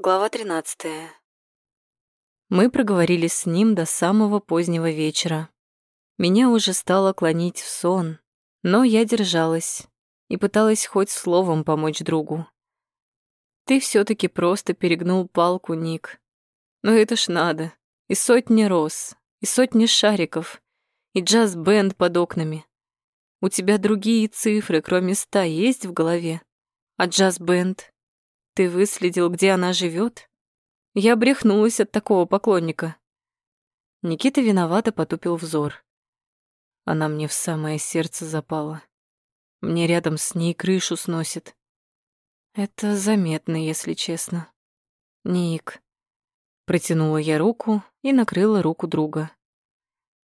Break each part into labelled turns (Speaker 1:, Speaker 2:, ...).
Speaker 1: Глава 13. Мы проговорили с ним до самого позднего вечера. Меня уже стало клонить в сон, но я держалась и пыталась хоть словом помочь другу. Ты все таки просто перегнул палку, Ник. Но это ж надо. И сотни роз, и сотни шариков, и джаз-бенд под окнами. У тебя другие цифры, кроме ста, есть в голове? А джаз-бенд ты выследил, где она живет? Я брехнулась от такого поклонника. Никита виновато потупил взор. Она мне в самое сердце запала. Мне рядом с ней крышу сносит. Это заметно, если честно. Ник. Протянула я руку и накрыла руку друга.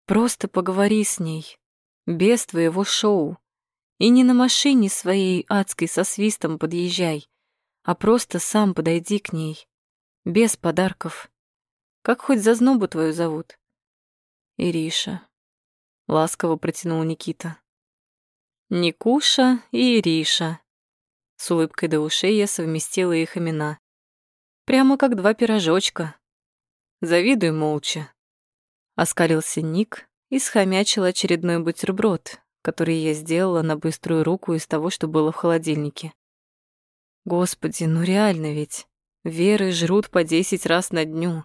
Speaker 1: Просто поговори с ней. Без твоего шоу. И не на машине своей адской со свистом подъезжай а просто сам подойди к ней. Без подарков. Как хоть зазнобу твою зовут? Ириша. Ласково протянул Никита. Никуша и Ириша. С улыбкой до ушей я совместила их имена. Прямо как два пирожочка. Завидуй молча. Оскалился Ник и схомячил очередной бутерброд, который я сделала на быструю руку из того, что было в холодильнике. Господи, ну реально ведь. Веры жрут по десять раз на дню.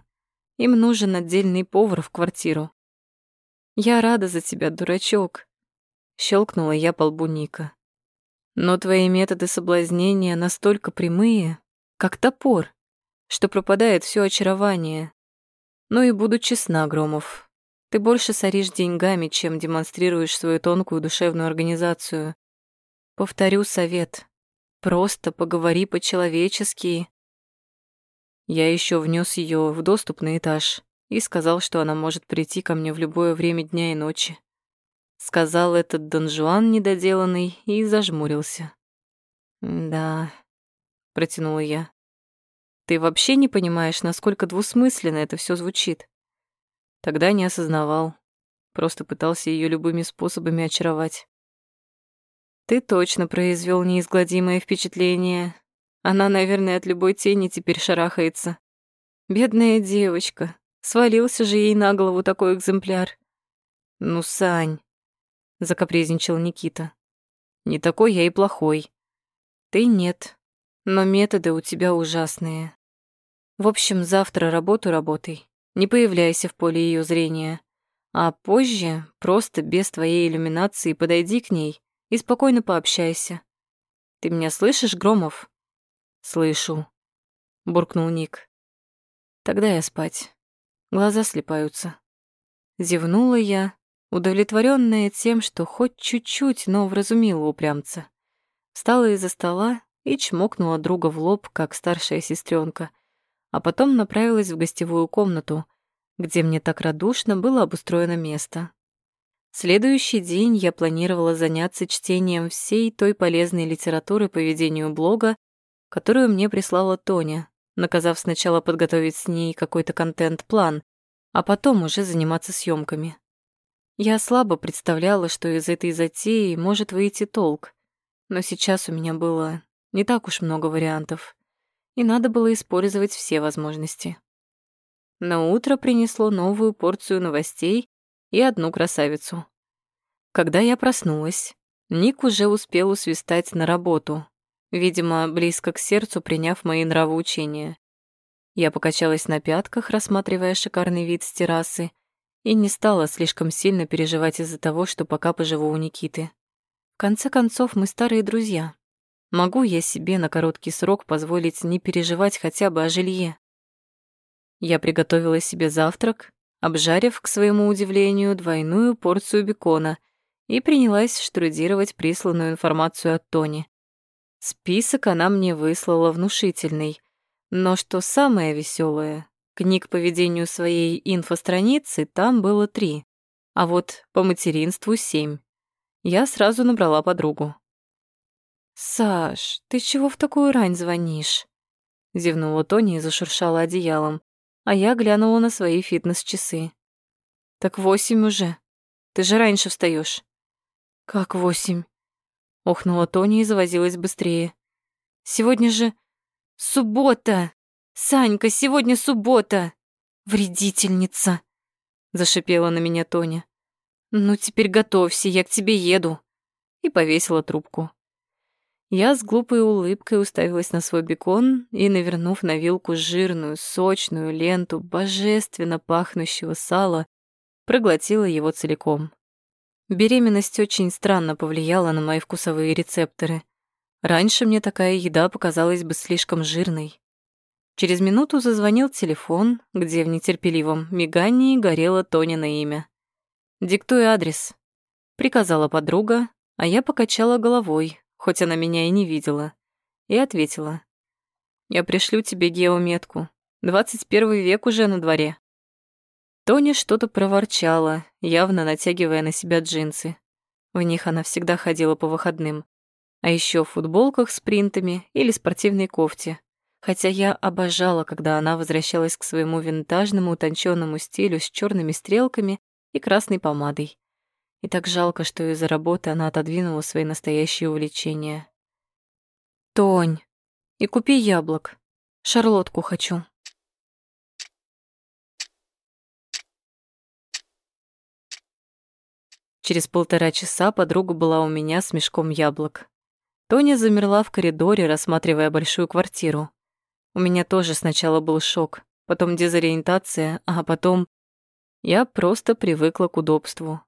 Speaker 1: Им нужен отдельный повар в квартиру. Я рада за тебя, дурачок. Щелкнула я по лбу Ника. Но твои методы соблазнения настолько прямые, как топор, что пропадает все очарование. Ну и буду честна, Громов. Ты больше соришь деньгами, чем демонстрируешь свою тонкую душевную организацию. Повторю совет. Просто поговори по-человечески. Я еще внес ее в доступный этаж и сказал, что она может прийти ко мне в любое время дня и ночи. Сказал этот Дон Жуан недоделанный и зажмурился. «Да», — протянула я. «Ты вообще не понимаешь, насколько двусмысленно это все звучит?» Тогда не осознавал, просто пытался ее любыми способами очаровать. Ты точно произвел неизгладимое впечатление. Она, наверное, от любой тени теперь шарахается. Бедная девочка. Свалился же ей на голову такой экземпляр. Ну, Сань, закапризничал Никита. Не такой я и плохой. Ты нет, но методы у тебя ужасные. В общем, завтра работу работай. Не появляйся в поле ее зрения. А позже просто без твоей иллюминации подойди к ней и спокойно пообщайся. Ты меня слышишь, Громов? Слышу, буркнул Ник. Тогда я спать. Глаза слепаются. Зевнула я, удовлетворенная тем, что хоть чуть-чуть, но вразумила упрямца. Встала из-за стола и чмокнула друга в лоб, как старшая сестренка, а потом направилась в гостевую комнату, где мне так радушно было обустроено место. Следующий день я планировала заняться чтением всей той полезной литературы по ведению блога, которую мне прислала Тоня, наказав сначала подготовить с ней какой-то контент-план, а потом уже заниматься съемками. Я слабо представляла, что из этой затеи может выйти толк, но сейчас у меня было не так уж много вариантов, и надо было использовать все возможности. На утро принесло новую порцию новостей и одну красавицу. Когда я проснулась, Ник уже успел усвистать на работу, видимо, близко к сердцу приняв мои нравоучения. Я покачалась на пятках, рассматривая шикарный вид с террасы, и не стала слишком сильно переживать из-за того, что пока поживу у Никиты. В конце концов, мы старые друзья. Могу я себе на короткий срок позволить не переживать хотя бы о жилье? Я приготовила себе завтрак обжарив, к своему удивлению, двойную порцию бекона и принялась штрудировать присланную информацию от Тони. Список она мне выслала внушительный, но что самое веселое, книг по ведению своей инфостраницы там было три, а вот по материнству семь. Я сразу набрала подругу. «Саш, ты чего в такую рань звонишь?» Зевнула Тони и зашуршала одеялом а я глянула на свои фитнес-часы. «Так восемь уже. Ты же раньше встаешь. «Как восемь?» — охнула Тони и завозилась быстрее. «Сегодня же суббота! «Санька, сегодня суббота! Вредительница!» Зашипела на меня Тоня. «Ну, теперь готовься, я к тебе еду!» И повесила трубку. Я с глупой улыбкой уставилась на свой бекон и, навернув на вилку жирную, сочную ленту божественно пахнущего сала, проглотила его целиком. Беременность очень странно повлияла на мои вкусовые рецепторы. Раньше мне такая еда показалась бы слишком жирной. Через минуту зазвонил телефон, где в нетерпеливом мигании горело Тонина имя. «Диктуй адрес», — приказала подруга, а я покачала головой, хоть она меня и не видела, и ответила. «Я пришлю тебе геометку. 21 век уже на дворе». Тоня что-то проворчала, явно натягивая на себя джинсы. В них она всегда ходила по выходным. А еще в футболках с принтами или спортивной кофте. Хотя я обожала, когда она возвращалась к своему винтажному утонченному стилю с черными стрелками и красной помадой. И так жалко, что из-за работы она отодвинула свои настоящие увлечения. «Тонь, и купи яблок. Шарлотку хочу». Через полтора часа подруга была у меня с мешком яблок. Тоня замерла в коридоре, рассматривая большую квартиру. У меня тоже сначала был шок, потом дезориентация, а потом... Я просто привыкла к удобству.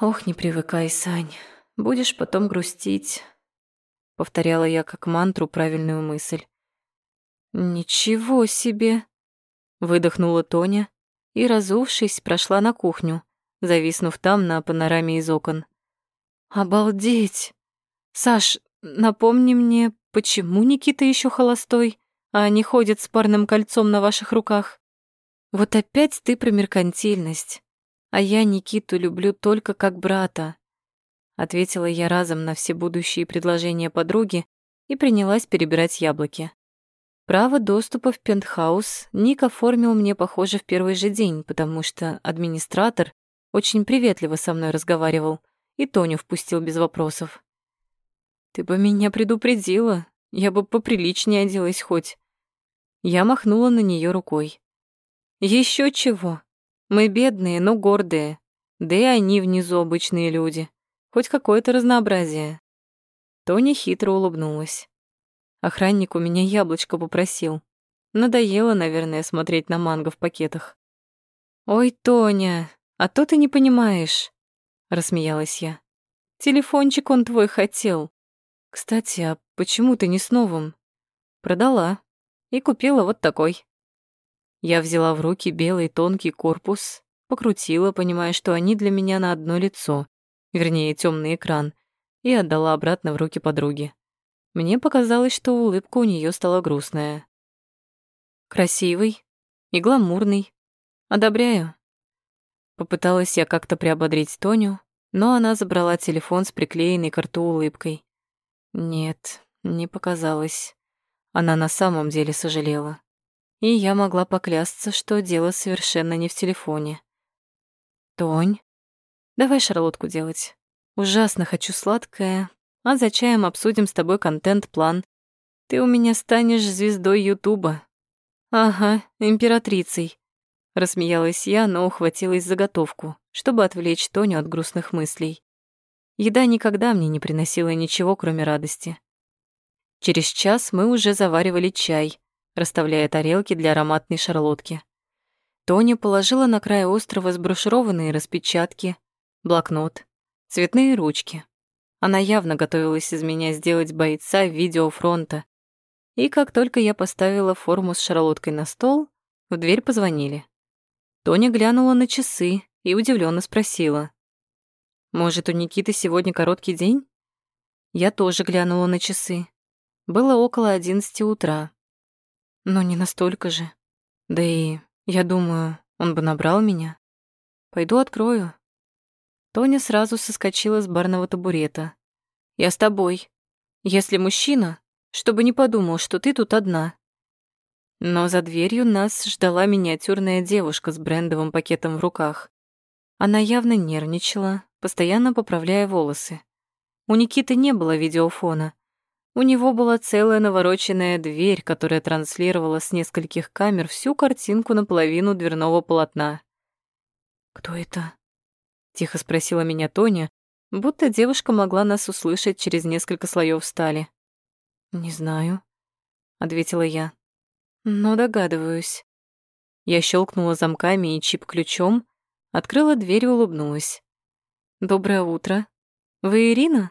Speaker 1: «Ох, не привыкай, Сань, будешь потом грустить», — повторяла я как мантру правильную мысль. «Ничего себе!» — выдохнула Тоня и, разувшись, прошла на кухню, зависнув там на панораме из окон. «Обалдеть! Саш, напомни мне, почему Никита еще холостой, а не ходит с парным кольцом на ваших руках? Вот опять ты про меркантильность а я Никиту люблю только как брата», — ответила я разом на все будущие предложения подруги и принялась перебирать яблоки. Право доступа в пентхаус Ник оформил мне, похоже, в первый же день, потому что администратор очень приветливо со мной разговаривал и Тоню впустил без вопросов. «Ты бы меня предупредила, я бы поприличнее оделась хоть». Я махнула на нее рукой. Еще чего? Мы бедные, но гордые. Да и они внизу обычные люди. Хоть какое-то разнообразие. Тоня хитро улыбнулась. Охранник у меня яблочко попросил. Надоело, наверное, смотреть на манго в пакетах. «Ой, Тоня, а то ты не понимаешь», — рассмеялась я. «Телефончик он твой хотел. Кстати, а почему ты не с новым?» «Продала и купила вот такой». Я взяла в руки белый тонкий корпус, покрутила, понимая, что они для меня на одно лицо, вернее, темный экран, и отдала обратно в руки подруги. Мне показалось, что улыбка у нее стала грустная. Красивый и гламурный. Одобряю. Попыталась я как-то приободрить Тоню, но она забрала телефон с приклеенной к рту улыбкой. Нет, не показалось. Она на самом деле сожалела и я могла поклясться, что дело совершенно не в телефоне. «Тонь, давай шарлотку делать. Ужасно хочу сладкое, а за чаем обсудим с тобой контент-план. Ты у меня станешь звездой Ютуба». «Ага, императрицей», — рассмеялась я, но ухватилась заготовку, чтобы отвлечь Тоню от грустных мыслей. Еда никогда мне не приносила ничего, кроме радости. Через час мы уже заваривали чай, расставляя тарелки для ароматной шарлотки. Тоня положила на край острова сброшированные распечатки, блокнот, цветные ручки. Она явно готовилась из меня сделать бойца видеофронта. И как только я поставила форму с шарлоткой на стол, в дверь позвонили. Тоня глянула на часы и удивленно спросила. «Может, у Никиты сегодня короткий день?» Я тоже глянула на часы. Было около одиннадцати утра. Но не настолько же. Да и, я думаю, он бы набрал меня. Пойду открою. Тоня сразу соскочила с барного табурета. Я с тобой. Если мужчина, чтобы не подумал, что ты тут одна. Но за дверью нас ждала миниатюрная девушка с брендовым пакетом в руках. Она явно нервничала, постоянно поправляя волосы. У Никиты не было видеофона, У него была целая навороченная дверь, которая транслировала с нескольких камер всю картинку наполовину дверного полотна. «Кто это?» — тихо спросила меня Тоня, будто девушка могла нас услышать через несколько слоев стали. «Не знаю», — ответила я. «Но догадываюсь». Я щелкнула замками и чип-ключом, открыла дверь и улыбнулась. «Доброе утро. Вы Ирина?»